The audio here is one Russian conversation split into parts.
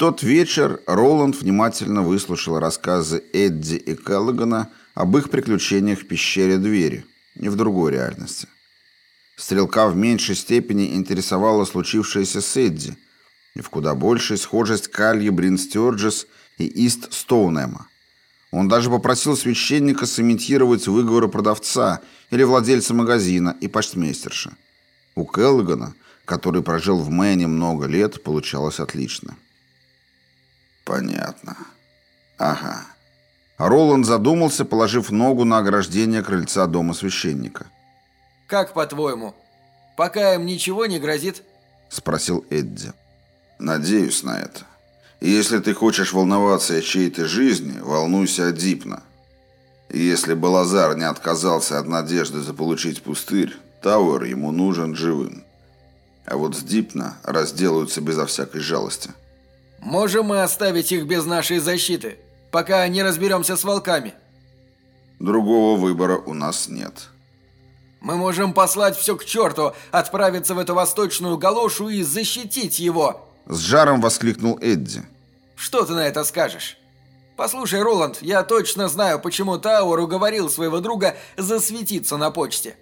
тот вечер Роланд внимательно выслушал рассказы Эдди и Келлогана об их приключениях в пещере Двери, не в другой реальности. Стрелка в меньшей степени интересовало случившееся с Эдди, и в куда большей схожесть Кальи Брин Стюарджес и Ист Стоунема. Он даже попросил священника сымитировать выговоры продавца или владельца магазина и почтмейстерша. У Келлогана, который прожил в Мэне много лет, получалось отлично. «Понятно. Ага». Роланд задумался, положив ногу на ограждение крыльца дома священника. «Как по-твоему? Пока им ничего не грозит?» – спросил Эдди. «Надеюсь на это. Если ты хочешь волноваться о чьей-то жизни, волнуйся о Дипна. Если Балазар не отказался от надежды заполучить пустырь, Тауэр ему нужен живым. А вот с Дипна разделаются безо всякой жалости». «Можем мы оставить их без нашей защиты?» пока не разберемся с волками. Другого выбора у нас нет. Мы можем послать все к черту, отправиться в эту восточную галошу и защитить его. С жаром воскликнул Эдди. Что ты на это скажешь? Послушай, Роланд, я точно знаю, почему Тауэр уговорил своего друга засветиться на почте.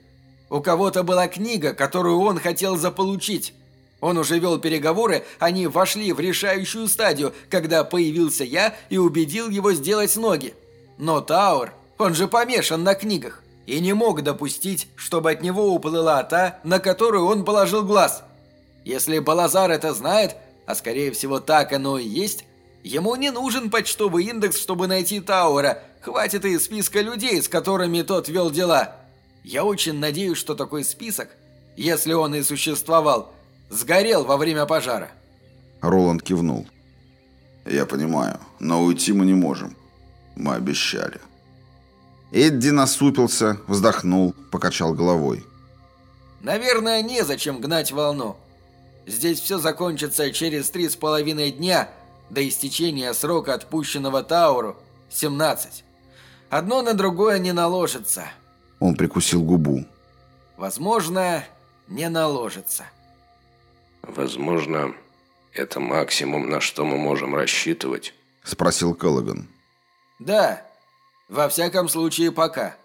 У кого-то была книга, которую он хотел заполучить. Он уже вел переговоры, они вошли в решающую стадию, когда появился я и убедил его сделать ноги. Но Тауэр, он же помешан на книгах, и не мог допустить, чтобы от него уплыла та, на которую он положил глаз. Если Балазар это знает, а скорее всего так оно и есть, ему не нужен почтовый индекс, чтобы найти Тауэра, хватит и списка людей, с которыми тот вел дела. Я очень надеюсь, что такой список, если он и существовал, Сгорел во время пожара. Роланд кивнул. Я понимаю, но уйти мы не можем. Мы обещали. Эдди насупился, вздохнул, покачал головой. Наверное, незачем гнать волну. Здесь все закончится через три с половиной дня до истечения срока отпущенного Тауру – 17. Одно на другое не наложится. Он прикусил губу. Возможно, не наложится. «Возможно, это максимум, на что мы можем рассчитывать?» – спросил Келлоган. «Да, во всяком случае, пока».